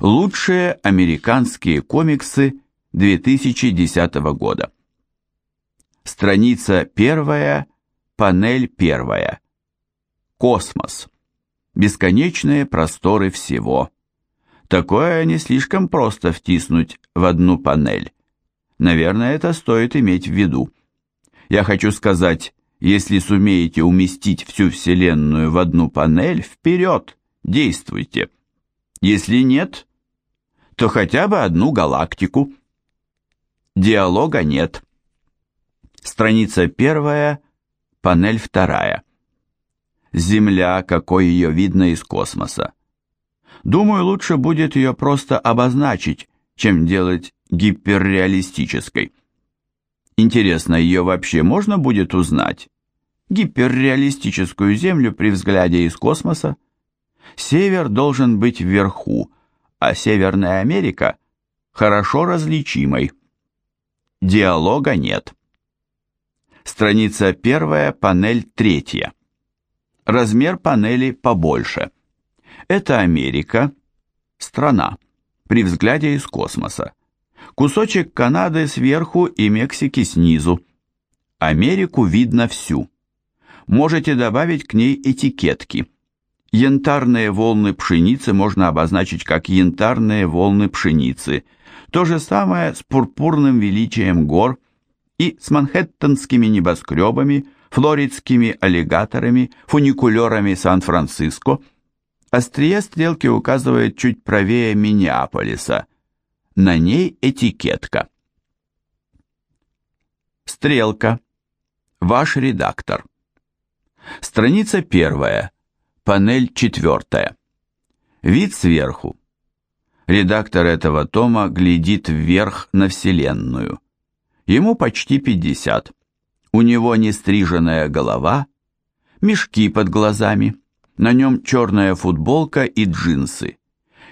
Лучшие американские комиксы 2010 года. Страница первая, панель первая. Космос. Бесконечные просторы всего. Такое не слишком просто втиснуть в одну панель. Наверное, это стоит иметь в виду. Я хочу сказать, если сумеете уместить всю Вселенную в одну панель, вперед, действуйте. Если нет, то хотя бы одну галактику. Диалога нет. Страница первая, панель вторая. Земля, какой ее видно из космоса. Думаю, лучше будет ее просто обозначить, чем делать гиперреалистической. Интересно, ее вообще можно будет узнать? Гиперреалистическую Землю при взгляде из космоса? Север должен быть вверху, а Северная Америка хорошо различимой. Диалога нет. Страница первая, панель третья. Размер панели побольше. Это Америка, страна, при взгляде из космоса. Кусочек Канады сверху и Мексики снизу. Америку видно всю. Можете добавить к ней этикетки. Янтарные волны пшеницы можно обозначить как янтарные волны пшеницы. То же самое с пурпурным величием гор и с манхэттенскими небоскребами, флоридскими аллигаторами, фуникулерами Сан-Франциско. Острие стрелки указывает чуть правее Миннеаполиса – на ней этикетка. Стрелка. Ваш редактор. Страница первая. Панель четвертая. Вид сверху. Редактор этого тома глядит вверх на Вселенную. Ему почти 50. У него нестриженная голова, мешки под глазами, на нем черная футболка и джинсы.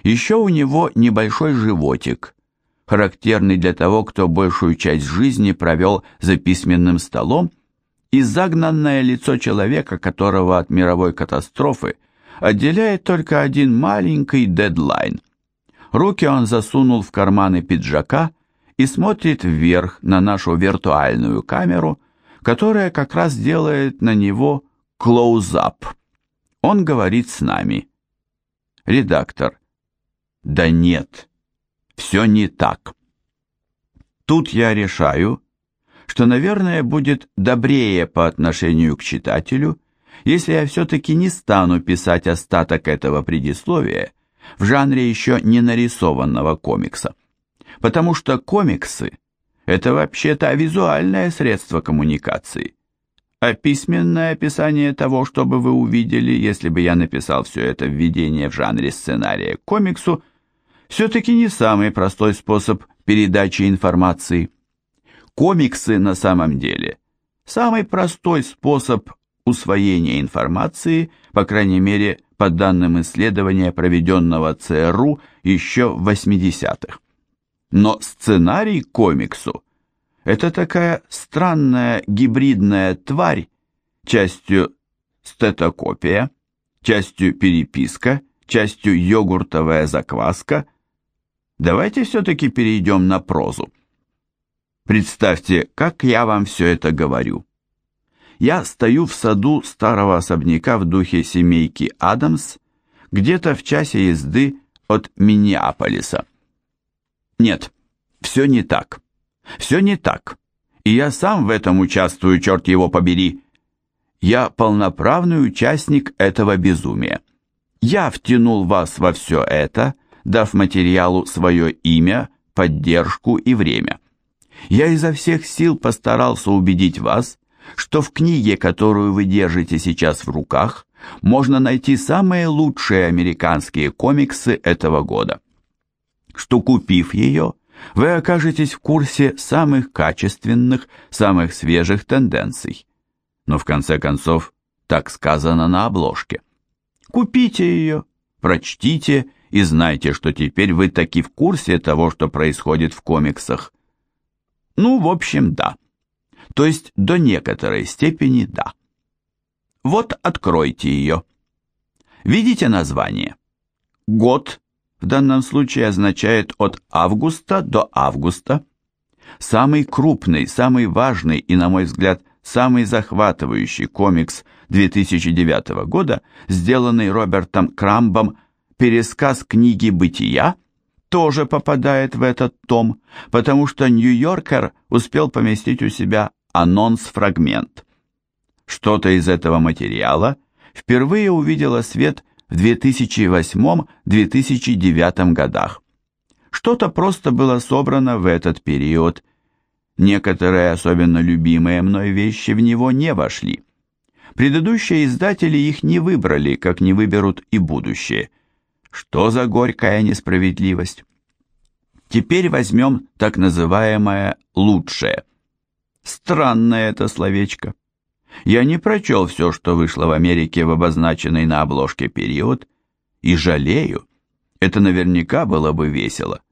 Еще у него небольшой животик, характерный для того, кто большую часть жизни провел за письменным столом, и загнанное лицо человека, которого от мировой катастрофы отделяет только один маленький дедлайн. Руки он засунул в карманы пиджака и смотрит вверх на нашу виртуальную камеру, которая как раз делает на него close-up. Он говорит с нами. Редактор. Да нет, все не так. Тут я решаю, что, наверное, будет добрее по отношению к читателю, если я все-таки не стану писать остаток этого предисловия в жанре еще не нарисованного комикса. Потому что комиксы – это вообще-то визуальное средство коммуникации. А письменное описание того, что бы вы увидели, если бы я написал все это введение в жанре сценария к комиксу – все-таки не самый простой способ передачи информации. Комиксы на самом деле самый простой способ усвоения информации, по крайней мере, по данным исследования, проведенного ЦРУ еще в 80-х. Но сценарий комиксу – это такая странная гибридная тварь, частью стетокопия, частью переписка, частью йогуртовая закваска, Давайте все-таки перейдем на прозу. Представьте, как я вам все это говорю. Я стою в саду старого особняка в духе семейки Адамс, где-то в часе езды от Миннеаполиса. Нет, все не так. Все не так. И я сам в этом участвую, черт его побери. Я полноправный участник этого безумия. Я втянул вас во все это, дав материалу свое имя, поддержку и время. Я изо всех сил постарался убедить вас, что в книге, которую вы держите сейчас в руках, можно найти самые лучшие американские комиксы этого года. Что купив ее, вы окажетесь в курсе самых качественных, самых свежих тенденций. Но в конце концов, так сказано на обложке. Купите ее, прочтите и знайте, что теперь вы таки в курсе того, что происходит в комиксах. Ну, в общем, да. То есть до некоторой степени да. Вот откройте ее. Видите название? Год в данном случае означает от августа до августа. Самый крупный, самый важный и, на мой взгляд, самый захватывающий комикс 2009 года, сделанный Робертом Крамбом «Пересказ книги «Бытия», тоже попадает в этот том, потому что Нью-Йоркер успел поместить у себя анонс-фрагмент. Что-то из этого материала впервые увидело свет в 2008-2009 годах. Что-то просто было собрано в этот период. Некоторые особенно любимые мной вещи в него не вошли. Предыдущие издатели их не выбрали, как не выберут и будущее. Что за горькая несправедливость? Теперь возьмем так называемое «лучшее». Странное это словечко. Я не прочел все, что вышло в Америке в обозначенный на обложке период, и жалею. Это наверняка было бы весело.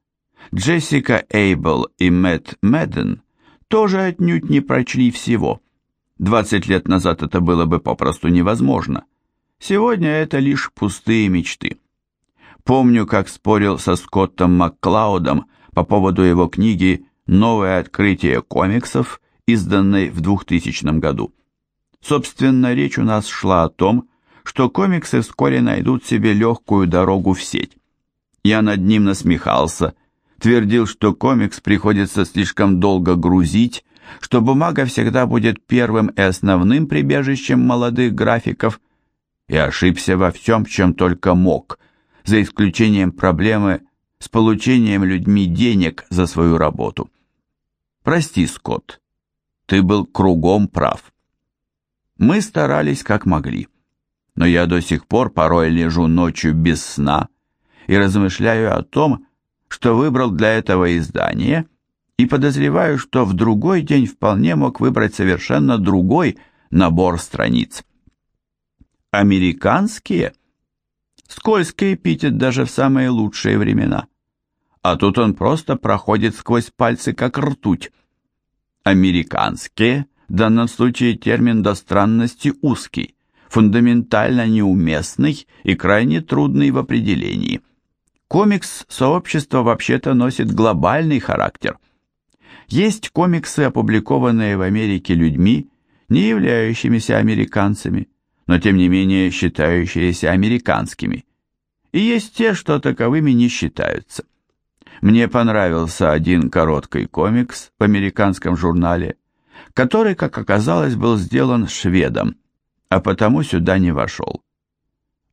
Джессика Эйбл и Мэтт Мэдден тоже отнюдь не прочли всего. 20 лет назад это было бы попросту невозможно. Сегодня это лишь пустые мечты. Помню, как спорил со Скоттом Макклаудом по поводу его книги «Новое открытие комиксов», изданной в 2000 году. Собственно, речь у нас шла о том, что комиксы вскоре найдут себе легкую дорогу в сеть. Я над ним насмехался, твердил, что комикс приходится слишком долго грузить, что бумага всегда будет первым и основным прибежищем молодых графиков, и ошибся во всем, чем только мог, за исключением проблемы с получением людьми денег за свою работу. Прости, Скотт, ты был кругом прав. Мы старались как могли, но я до сих пор порой лежу ночью без сна и размышляю о том, что выбрал для этого издание, и подозреваю, что в другой день вполне мог выбрать совершенно другой набор страниц. Американские? Скользкий эпитет даже в самые лучшие времена. А тут он просто проходит сквозь пальцы, как ртуть. Американские в данном случае термин до странности узкий, фундаментально неуместный и крайне трудный в определении. Комикс-сообщество вообще-то носит глобальный характер. Есть комиксы, опубликованные в Америке людьми, не являющимися американцами, но тем не менее считающиеся американскими. И есть те, что таковыми не считаются. Мне понравился один короткий комикс в американском журнале который, как оказалось, был сделан шведом, а потому сюда не вошел.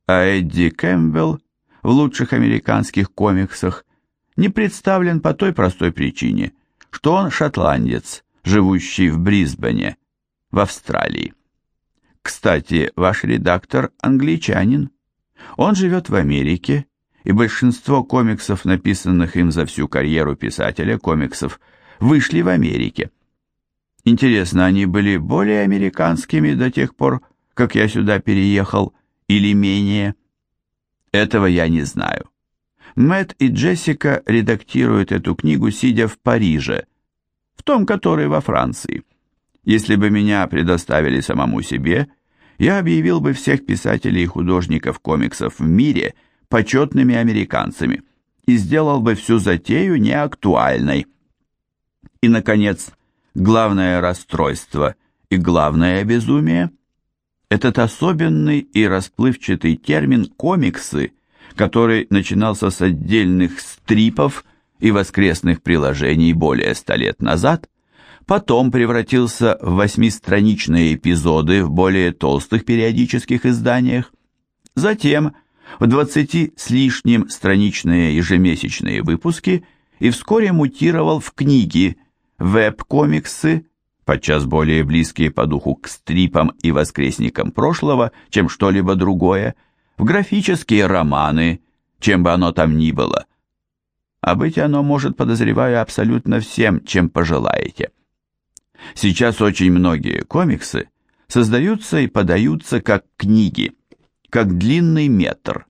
А Эдди Кэмпбелл в лучших американских комиксах не представлен по той простой причине, что он шотландец, живущий в Брисбене, в Австралии. Кстати, ваш редактор англичанин. Он живет в Америке, и большинство комиксов, написанных им за всю карьеру писателя комиксов, вышли в Америке. Интересно, они были более американскими до тех пор, как я сюда переехал, или менее? Этого я не знаю. Мэтт и Джессика редактируют эту книгу, сидя в Париже, в том, который во Франции. Если бы меня предоставили самому себе, я объявил бы всех писателей и художников комиксов в мире почетными американцами и сделал бы всю затею неактуальной. И, наконец, главное расстройство и главное безумие – этот особенный и расплывчатый термин «комиксы», который начинался с отдельных стрипов и воскресных приложений более ста лет назад, потом превратился в восьмистраничные эпизоды в более толстых периодических изданиях, затем в двадцати с лишним страничные ежемесячные выпуски и вскоре мутировал в книги – веб-комиксы, подчас более близкие по духу к стрипам и воскресникам прошлого, чем что-либо другое, в графические романы, чем бы оно там ни было. А быть оно может, подозреваю, абсолютно всем, чем пожелаете. Сейчас очень многие комиксы создаются и подаются как книги, как длинный метр.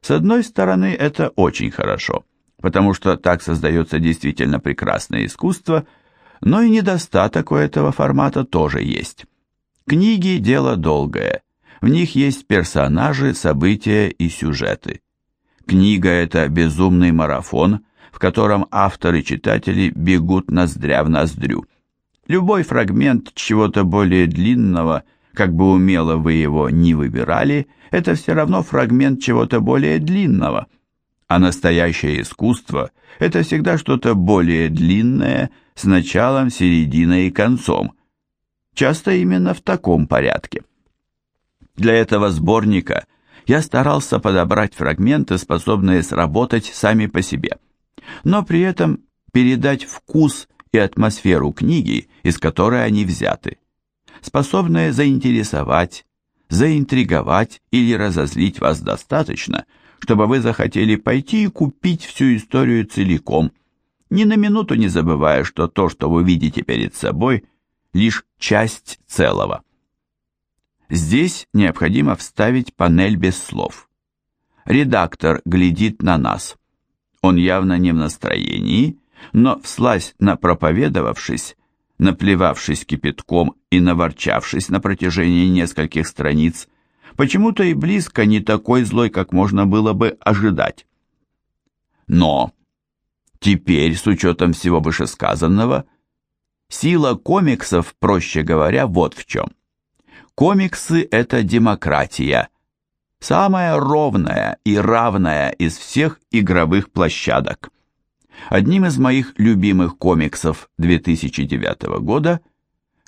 С одной стороны, это очень хорошо, потому что так создается действительно прекрасное искусство – но и недостаток у этого формата тоже есть. Книги – дело долгое. В них есть персонажи, события и сюжеты. Книга – это безумный марафон, в котором авторы читатели бегут ноздря в ноздрю. Любой фрагмент чего-то более длинного, как бы умело вы его ни выбирали, это все равно фрагмент чего-то более длинного. А настоящее искусство – это всегда что-то более длинное с началом, серединой и концом. Часто именно в таком порядке. Для этого сборника я старался подобрать фрагменты, способные сработать сами по себе, но при этом передать вкус и атмосферу книги, из которой они взяты, способные заинтересовать, заинтриговать или разозлить вас достаточно, чтобы вы захотели пойти и купить всю историю целиком, ни на минуту не забывая, что то, что вы видите перед собой, лишь часть целого. Здесь необходимо вставить панель без слов. Редактор глядит на нас. Он явно не в настроении, но, вслась напроповедовавшись, наплевавшись кипятком и наворчавшись на протяжении нескольких страниц, почему-то и близко не такой злой, как можно было бы ожидать. Но теперь, с учетом всего вышесказанного, сила комиксов, проще говоря, вот в чем. Комиксы – это демократия, самая ровная и равная из всех игровых площадок. Одним из моих любимых комиксов 2009 года,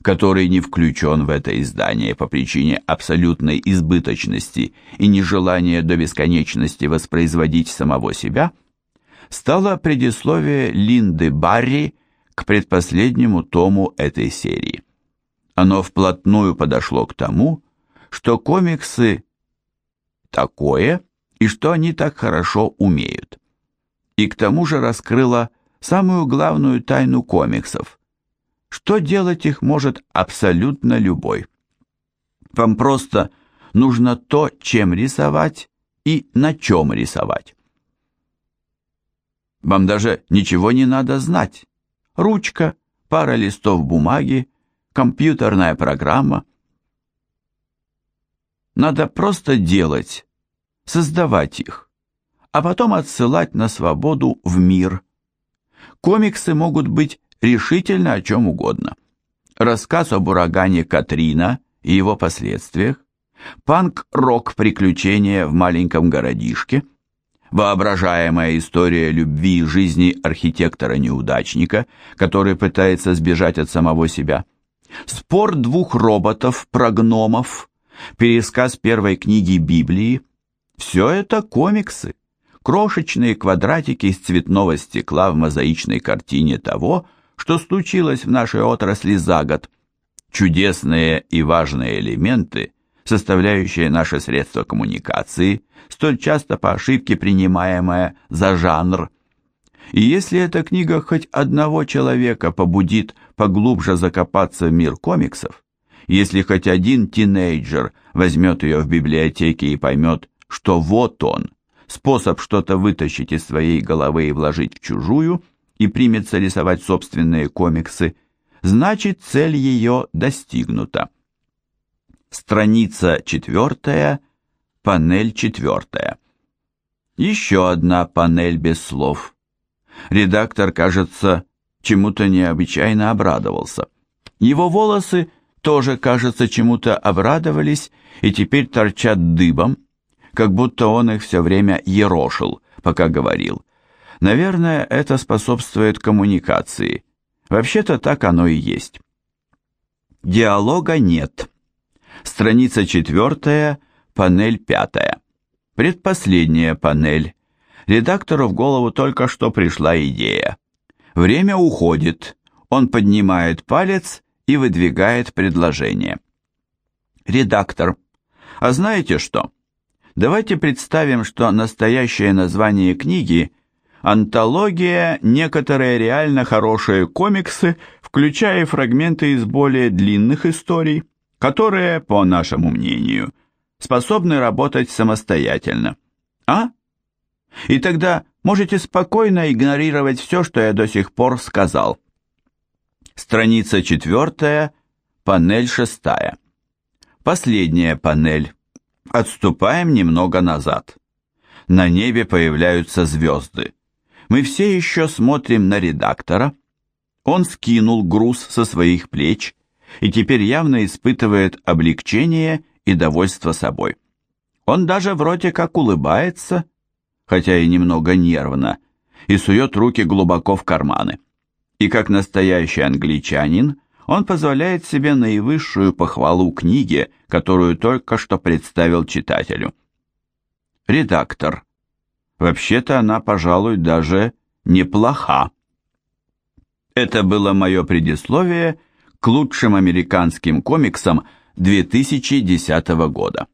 который не включен в это издание по причине абсолютной избыточности и нежелания до бесконечности воспроизводить самого себя, стало предисловие Линды Барри к предпоследнему тому этой серии. Оно вплотную подошло к тому, что комиксы такое и что они так хорошо умеют и к тому же раскрыла самую главную тайну комиксов. Что делать их может абсолютно любой. Вам просто нужно то, чем рисовать и на чем рисовать. Вам даже ничего не надо знать. Ручка, пара листов бумаги, компьютерная программа. Надо просто делать, создавать их а потом отсылать на свободу в мир. Комиксы могут быть решительно о чем угодно. Рассказ об урагане Катрина и его последствиях, панк-рок приключения в маленьком городишке, воображаемая история любви и жизни архитектора-неудачника, который пытается сбежать от самого себя, спор двух роботов про гномов, пересказ первой книги Библии – все это комиксы крошечные квадратики из цветного стекла в мозаичной картине того, что случилось в нашей отрасли за год. Чудесные и важные элементы, составляющие наше средство коммуникации, столь часто по ошибке принимаемое за жанр. И если эта книга хоть одного человека побудит поглубже закопаться в мир комиксов, если хоть один тинейджер возьмет ее в библиотеке и поймет, что вот он – способ что-то вытащить из своей головы и вложить в чужую, и примется рисовать собственные комиксы, значит цель ее достигнута. Страница четвертая, панель четвертая. Еще одна панель без слов. Редактор, кажется, чему-то необычайно обрадовался. Его волосы тоже, кажется, чему-то обрадовались и теперь торчат дыбом, как будто он их все время ерошил, пока говорил. Наверное, это способствует коммуникации. Вообще-то так оно и есть. Диалога нет. Страница четвертая, панель пятая. Предпоследняя панель. Редактору в голову только что пришла идея. Время уходит. Он поднимает палец и выдвигает предложение. Редактор. А знаете что? Давайте представим, что настоящее название книги – антология «Некоторые реально хорошие комиксы», включая фрагменты из более длинных историй, которые, по нашему мнению, способны работать самостоятельно. А? И тогда можете спокойно игнорировать все, что я до сих пор сказал. Страница четвертая, панель шестая. Последняя панель. Отступаем немного назад. На небе появляются звезды. Мы все еще смотрим на редактора. Он скинул груз со своих плеч и теперь явно испытывает облегчение и довольство собой. Он даже вроде как улыбается, хотя и немного нервно, и сует руки глубоко в карманы. И как настоящий англичанин, он позволяет себе наивысшую похвалу книге, которую только что представил читателю. Редактор. Вообще-то она, пожалуй, даже неплоха. Это было мое предисловие к лучшим американским комиксам 2010 года.